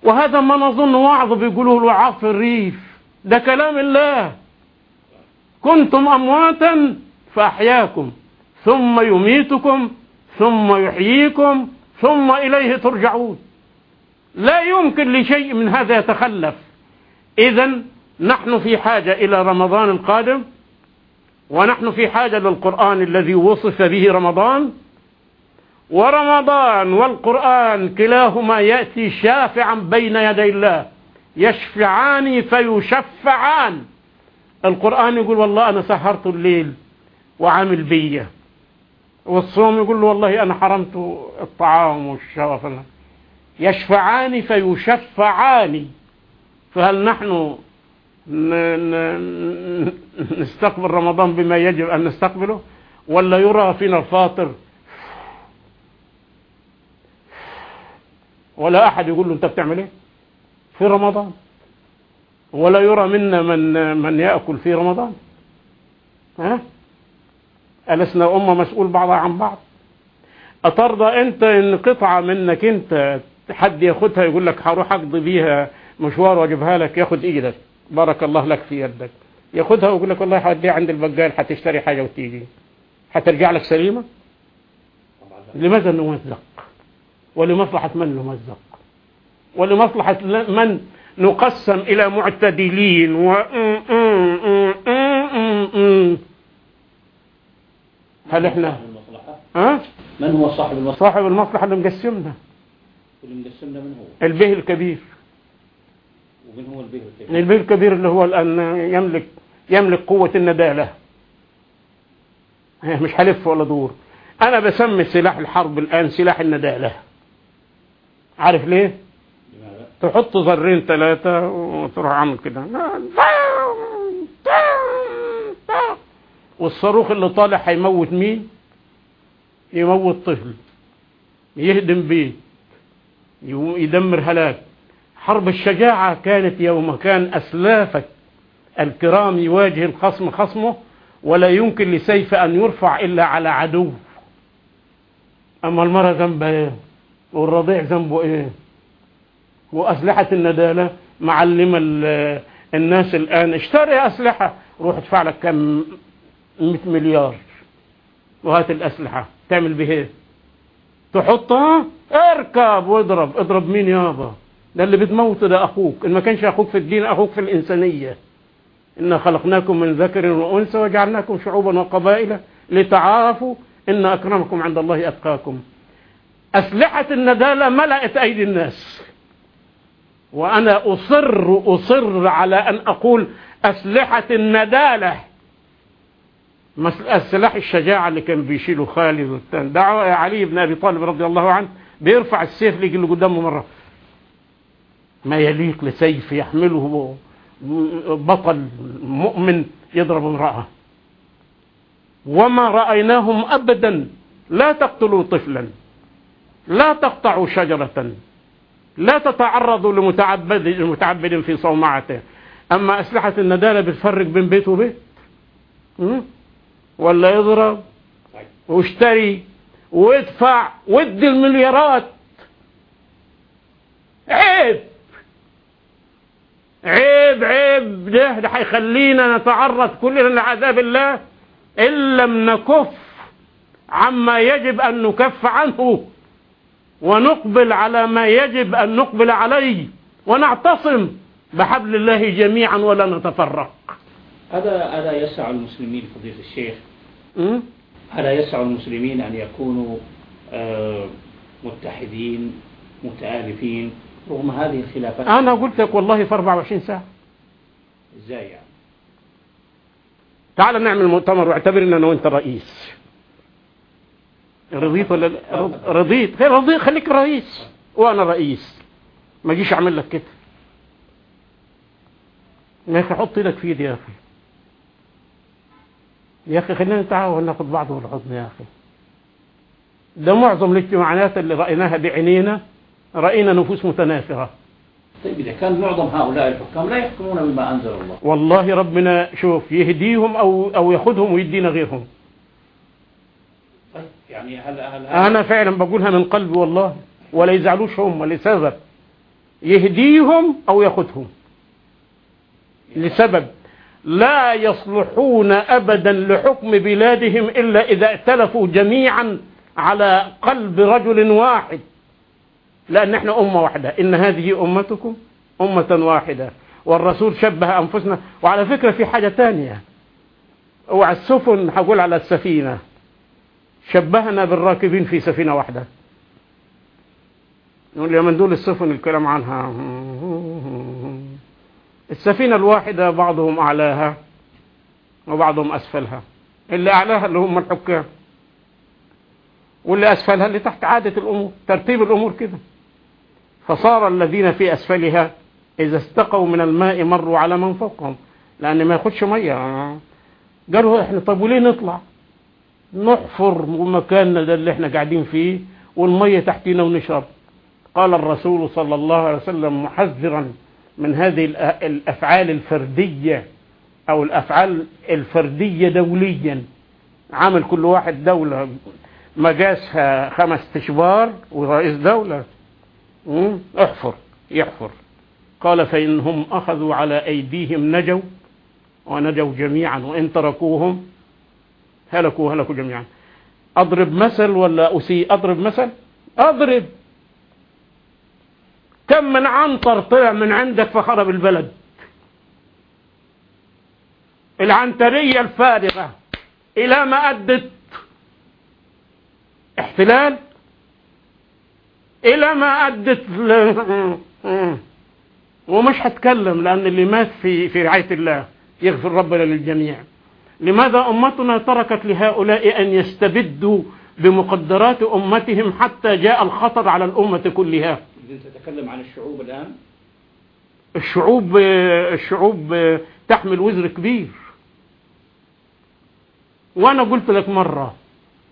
وهذا ما نظن وعظ بيقولوه الوعاظ في الريف. ده كلام الله. كنتم أمواتا فأحياكم. ثم يميتكم ثم يحييكم ثم إليه ترجعون. لا يمكن لشيء من هذا يتخلف. إذا نحن في حاجة إلى رمضان القادم ونحن في حاجة للقرآن الذي وصف به رمضان. ورمضان والقرآن كلاهما يأتي شافعا بين يدي الله. يشفعان فيشفعان. القرآن يقول والله أنا سهرت الليل وعامل بيا. والصوم يقول له والله أنا حرمت الطعام والشرف. يشفعان فيشفعان. فهل نحن نستقبل رمضان بما يجب أن نستقبله؟ ولا يرى فينا الفاطر؟ ولا أحد يقول له أنت بتعمل إيه؟ في رمضان. ولا يرى منا من من يأكل في رمضان. ها؟ ألسنا أمة مسؤول بعضها عن بعض. أترضى أنت إن قطعة منك أنت حد ياخدها يقول لك هروح أقضي بيها مشوار واجيبها لك ياخد إيدك بارك الله لك في يدك. ياخدها ويقول لك والله هوديها عند البقال هتشتري حاجة وتيجي. هترجع لك سليمة؟ لماذا نمزق؟ ولمصلحة من نمزق؟ ولمصلحة من نقسم إلى معتدلين و هل إحنا ها؟ من هو صاحب المصلحة؟ صاحب المصلحة اللي مقسمنا. اللي مقسمنا من هو؟ البه الكبير. ومن هو البه الكبير؟ البه الكبير اللي هو الآن يملك يملك قوة الندالة مش هلف ولا دور. أنا بسمي سلاح الحرب الآن سلاح الندالة عارف ليه؟ تحط ذرين ثلاثة وتروح عامل كده. والصاروخ اللي طالع هيموت مين؟ يموت طفل. يهدم بيت. يدمر هلاك. حرب الشجاعة كانت يوم كان أسلافك الكرام يواجه الخصم خصمه ولا يمكن لسيف أن يرفع إلا على عدو. أما المرأة ذنبها إيه؟ والرضيع ذنبه إيه؟ وأسلحة الندالة معلمة الناس الآن. اشتري أسلحة روح ادفع لك كم؟ 100 مليار. وهات الأسلحة. تعمل به إيه؟ تحطها؟ اركب واضرب. اضرب مين يابا؟ ده اللي بتموت ده أخوك. إن ما كانش أخوك في الدين أخوك في الإنسانية. إنا خلقناكم من ذكر وأنثى وجعلناكم شعوبا وقبائل لتعارفوا إن أكرمكم عند الله أتقاكم. أسلحة الندالة ملأت أيدي الناس. وأنا أصر أصر على أن أقول أسلحة الندالة. السلاح الشجاعة اللي كان بيشيله خالد والتاني. دعوة علي بن أبي طالب رضي الله عنه بيرفع السيف اللي قدامه مرة. ما يليق لسيف يحمله بطل مؤمن يضرب امرأة. وما رأيناهم أبدا. لا تقتلوا طفلا. لا تقطعوا شجرة. لا تتعرضوا لمتعبد لمتعبد في صومعته. أما أسلحة الندالة بتفرق بين بيت وبيت? ولا يضرب؟ واشتري؟ وادفع؟ وادي المليارات. عيب! عيب عيب. ده ده هيخلينا نتعرض كلنا لعذاب الله. إن لم نكف عما يجب أن نكف عنه ونقبل على ما يجب أن نقبل عليه ونعتصم بحبل الله جميعا ولا نتفرق. هذا ألا يسع المسلمين فضيلة الشيخ? ألا يسع المسلمين أن يكونوا آه، متحدين متآلفين. رغم هذه الخلافات. أنا قلت لك والله في 24 ساعة. إزاي يعني؟ تعال نعمل مؤتمر واعتبر ان أنا وأنت رئيس. رضيت ولا لا؟ رض- رضيت. خير رضيت. خليك رئيس. وأنا رئيس. ما أجيش أعمل لك كده. يا أخي حط إيدك في ايدي يا أخي. يا أخي خلينا نتعاون ناخد بعض بالحضن يا أخي. ده معظم الاجتماعات اللي رأيناها بعينينا رأينا نفوس متنافره طيب إذا كان معظم هؤلاء الحكام لا يحكمون بما أنزل الله. والله ربنا شوف يهديهم أو أو ياخذهم ويدينا غيرهم. طيب يعني هل هل أنا فعلا بقولها من قلبي والله ولا يزعلوش هم لسبب. يهديهم أو ياخذهم لسبب. لا يصلحون ابدا لحكم بلادهم إلا إذا ائتلفوا جميعا على قلب رجل واحد. لأن إحنا أمة واحدة. إن هذه أمتكم أمة واحدة. والرسول شبه أنفسنا. وعلى فكرة في حاجة تانية. اوعى السفن هقول على السفينة. شبهنا بالراكبين في سفينة واحدة. نقول يا من دول السفن الكلام عنها. السفينة الواحدة بعضهم أعلاها وبعضهم أسفلها. اللي أعلاها اللي هم الحكام. واللي أسفلها اللي تحت عادة الأمور ترتيب الأمور كده. فصار الذين في أسفلها إذا استقوا من الماء مروا على من فوقهم. لأن ما ياخدش مية. قالوا إحنا طب وليه نطلع؟ نحفر مكاننا ده اللي إحنا قاعدين فيه والمية تحتنا ونشرب. قال الرسول صلى الله عليه وسلم محذرا من هذه الأ- الأفعال الفردية أو الأفعال الفردية دوليا. عامل كل واحد دولة. مقاسها خمس تشبار ورئيس دولة. احفر يحفر. قال فإنهم أخذوا على أيديهم نجوا ونجوا جميعا وإن تركوهم هلكوا هلكوا جميعا. أضرب مثل ولا أسيء؟ أضرب مثل؟ أضرب. كم من عنتر طلع من عندك فخرب البلد؟ العنترية الفارغة إلى ما أدت. احتلال؟ إلى ما أدت ل... ومش هتكلم لأن اللي مات في في رعاية الله يغفر ربنا للجميع. لماذا أمتنا تركت لهؤلاء أن يستبدوا بمقدرات أمتهم حتى جاء الخطر على الأمة كلها؟ تتكلم عن الشعوب الآن؟ الشعوب الشعوب تحمل وزر كبير. وأنا قلت لك مرة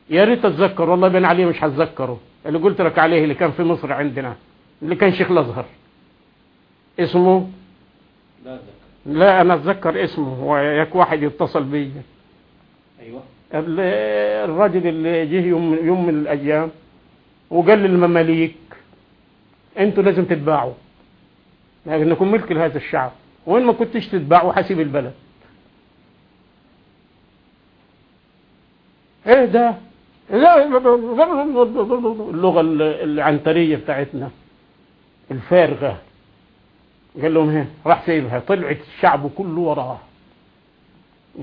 يا ريت أتذكر والله بين عليه مش هتذكره. اللي قلت لك عليه اللي كان في مصر عندنا اللي كان شيخ الأزهر. اسمه؟ لا أتذكر. لا أنا أتذكر اسمه وياك واحد يتصل بي. أيوة. ال- الراجل اللي جه يوم يوم من الأيام وقال للمماليك أنتوا لازم تتباعوا لأنكم ملك لهذا الشعب. وين ما كنتش تتباعوا حسيب البلد. إيه ده؟ اللغة العنترية بتاعتنا الفارغة. قال لهم هي راح سيبها طلعت الشعب كله وراه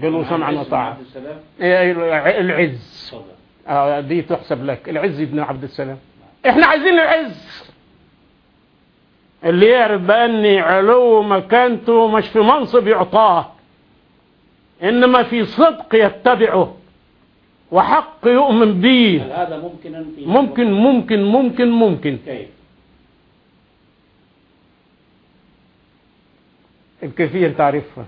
قالوا سمعا وطاعة السلام؟ إيه العز. تفضل. آه دي تحسب لك العز ابن عبد السلام. إحنا عايزين العز. اللي يعرف بأن علو مكانته مش في منصب يعطاه إنما في صدق يتبعه. وحق يؤمن هل به هذا ممكنا في ممكن ممكن ممكن ممكن. كيف؟ عارفها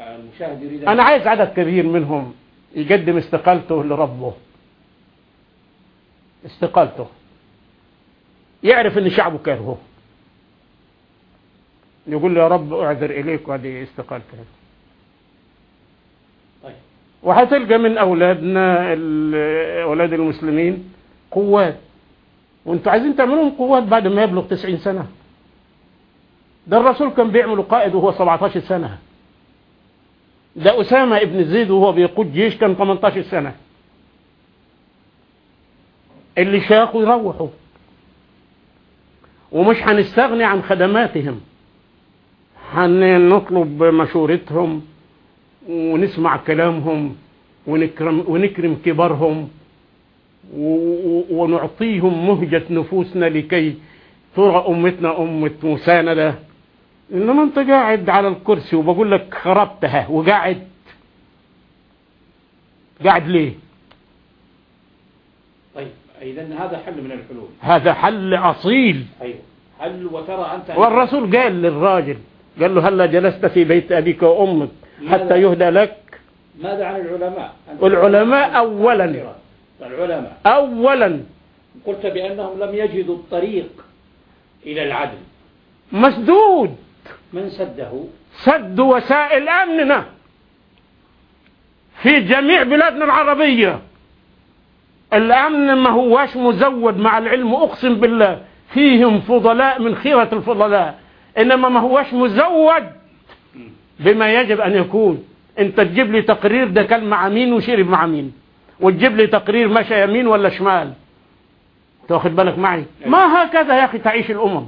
المشاهد يريد أنا عايز عدد كبير منهم يقدم استقالته لربه. استقالته. يعرف إن شعبه كارهه يقول له يا رب أعذر إليك وهذه استقالته. طيب وهتلقى من أولادنا أولاد المسلمين قوات. وانتوا عايزين تعملوهم قوات بعد ما يبلغ 90 سنة. ده الرسول كان بيعمل قائد وهو 17 سنة. ده أسامة ابن زيد وهو بيقود جيش كان 18 سنة. اللي شاقوا يروحوا. ومش هنستغني عن خدماتهم. هنطلب مشورتهم. ونسمع كلامهم ونكرم, ونكرم كبارهم ونعطيهم مهجة نفوسنا لكي ترى أمتنا أمة مساندة إنما أنت قاعد على الكرسي وبقول لك خربتها وقاعد. قاعد ليه؟ طيب إذا هذا حل من الحلول. هذا حل أصيل. أيوه هل وترى أنت والرسول قال للراجل قال له هلا جلست في بيت أبيك وأمك. حتى يهدى لك. ماذا عن العلماء؟ العلماء أولا. العلماء. أولا. قلت بأنهم لم يجدوا الطريق إلى العدل. مسدود. من سده؟ سد وسائل أمننا في جميع بلادنا العربية. الأمن ما هواش مزود مع العلم أقسم بالله. فيهم فضلاء من خيرة الفضلاء. إنما ما هواش مزود. بما يجب أن يكون. أنت تجيب لي تقرير ده كان مع مين وشرب مع مين؟ وتجيب لي تقرير مشى يمين ولا شمال؟ تاخد بالك معي؟ ما هكذا يا أخي تعيش الأمم.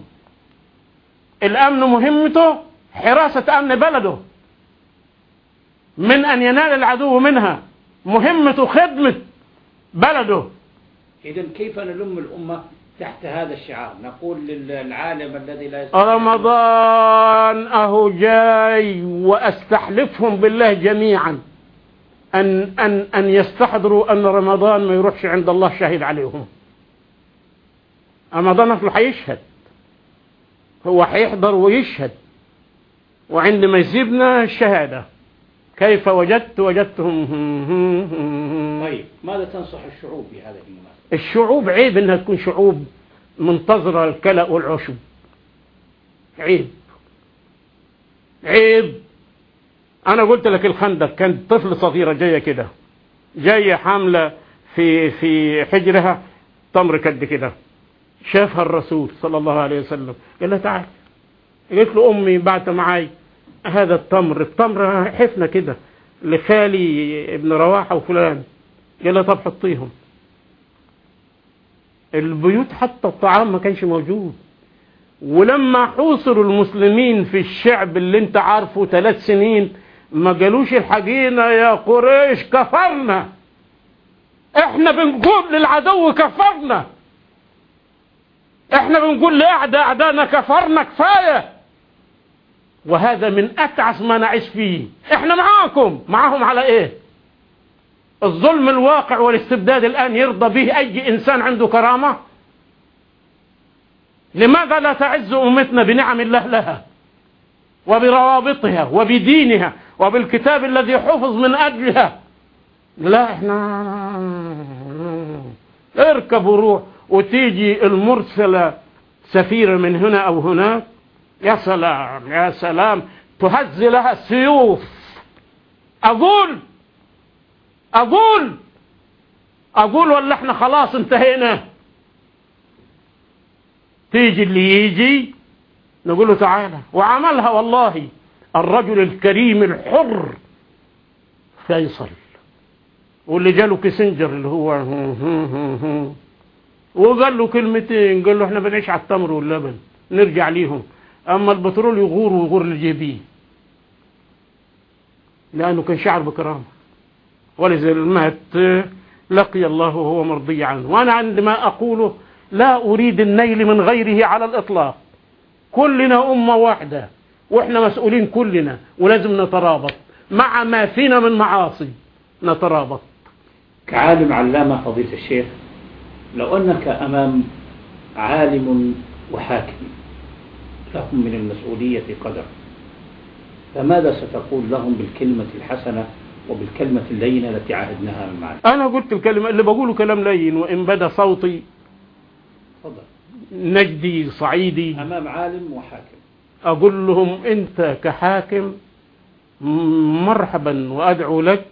الأمن مهمته حراسة أمن بلده. من أن ينال العدو منها مهمة خدمة بلده. إذا كيف نلم الأمة تحت هذا الشعار. نقول للعالم الذي لا يستطيع رمضان أهو جاي وأستحلفهم بالله جميعا. أن, أن, أن يستحضروا أن رمضان ما يروحش عند الله شاهد عليهم. رمضان أصله هيشهد هو هيحضر ويشهد. وعندما يسيبنا الشهادة كيف وجدت وجدتهم؟ طيب ماذا تنصح الشعوب بهذه المناسبة؟ الشعوب عيب إنها تكون شعوب منتظرة الكلأ والعشب. عيب. عيب. أنا قلت لك الخندق كانت طفل صغيرة جاية كده. جاية حاملة في في حجرها تمر قد كده. شافها الرسول صلى الله عليه وسلم. قال لها تعال. قالت له أمي بعت معاي. هذا التمر التمر حفنة كده لخالي ابن رواحة وفلان لها طب حطيهم. البيوت حتى الطعام ما كانش موجود. ولما حوصروا المسلمين في الشعب اللي انت عارفه ثلاث سنين ما قالوش الحقينا يا قريش كفرنا. إحنا بنقول للعدو كفرنا. إحنا بنقول لاعداء اعدانا كفرنا كفاية. وهذا من أتعس ما نعيش فيه. إحنا معاكم. معاهم على إيه؟ الظلم الواقع والاستبداد الآن يرضى به أي إنسان عنده كرامة؟ لماذا لا تعز أمتنا بنعم الله لها؟ وبروابطها وبدينها وبالكتاب الذي حفظ من أجلها؟ لا إحنا اركب وروح وتيجي المرسلة سفيرة من هنا أو هناك يا سلام يا سلام. تهز لها السيوف. أقول أقول أقول ولا إحنا خلاص انتهينا؟ تيجي اللي يجي نقول له تعالى وعملها والله الرجل الكريم الحر فيصل. واللي جاله كيسنجر اللي هو وقال له كلمتين قال له إحنا بنعيش على التمر واللبن نرجع ليهم. أما البترول يغور ويغور الجيبيه لأنه كان شعر بكرامة. ولذا مات لقي الله وهو مرضي عنه. وأنا عندما أقوله لا أريد النيل من غيره على الإطلاق. كلنا أمة واحدة. وإحنا مسؤولين كلنا. ولازم نترابط. مع ما فينا من معاصي نترابط. كعالم علامة فضيلة الشيخ لو أنك أمام عالم وحاكم لهم من المسؤولية قدر. فماذا ستقول لهم بالكلمة الحسنة وبالكلمة اللينة التي عهدناها من معنا؟ أنا قلت الكلمة اللي بقوله كلام لين وإن بدا صوتي تفضل. نجدي صعيدي. أمام عالم وحاكم. أقول لهم أنت كحاكم مرحبا وأدعو لك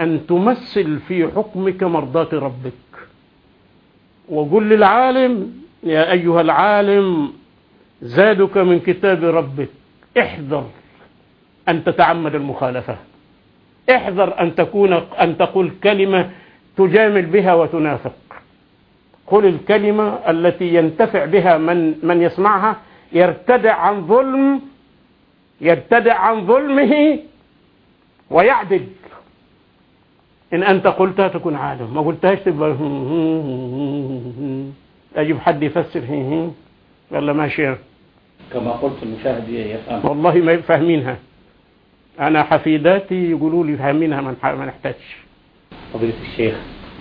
أن تمثل في حكمك مرضاة ربك. وقل للعالم يا أيها العالم زادك من كتاب ربك. احذر أن تتعمد المخالفة. احذر أن تكون أن تقول كلمة تجامل بها وتنافق. قل الكلمة التي ينتفع بها من من يسمعها يرتدع عن ظلم يرتدع عن ظلمه ويعدل. إن أنت قلتها تكون عالم ما قلتهاش تبقى *laughs* أجيب حد يفسر. *laughs* ولا ماشي. كما قلت المشاهد يفهم والله ما فاهمينها. أنا حفيداتي يقولوا لي فاهمينها ما نحتاجش. فضيلة الشيخ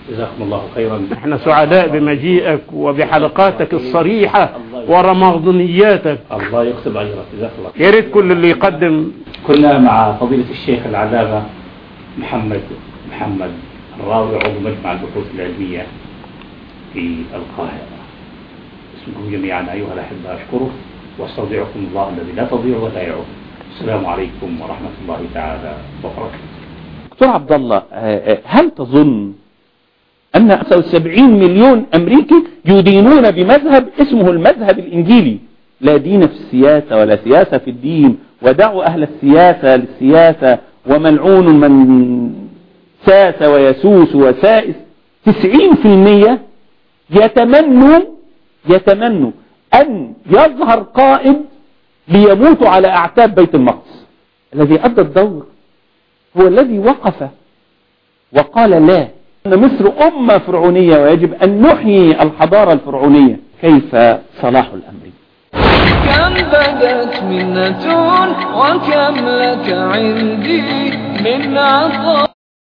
جزاكم الله خيرا. إحنا سعداء بمجيئك وبحلقاتك الصريحة ورمضانياتك الله يكتب أجرك. جزاك الله يا ريت كل اللي يقدم. كنا مع فضيلة الشيخ العلامة محمد محمد الراوي عضو مجمع البحوث العلمية في القاهرة. اسمكم جميعا أيها الأحبة أشكره. واستودعكم الله الذي لا تضيع ودائعه. السلام عليكم ورحمة الله تعالى وبركاته. دكتور عبد الله هل تظن أن 75 مليون أمريكي يدينون بمذهب اسمه المذهب الإنجيلي؟ لا دين في السياسة ولا سياسة في الدين ودعوا أهل السياسة للسياسة وملعون من ساس ويسوس وسائس. 90% يتمنوا يتمنوا أن يظهر قائد ليموت على أعتاب بيت المقدس. الذي أدى الدور هو الذي وقف وقال لا. أن مصر أمة فرعونية ويجب أن نحيي الحضارة الفرعونية. كيف صلاح الأمر؟ كم بدت منة وكم لك عندي من عطاء؟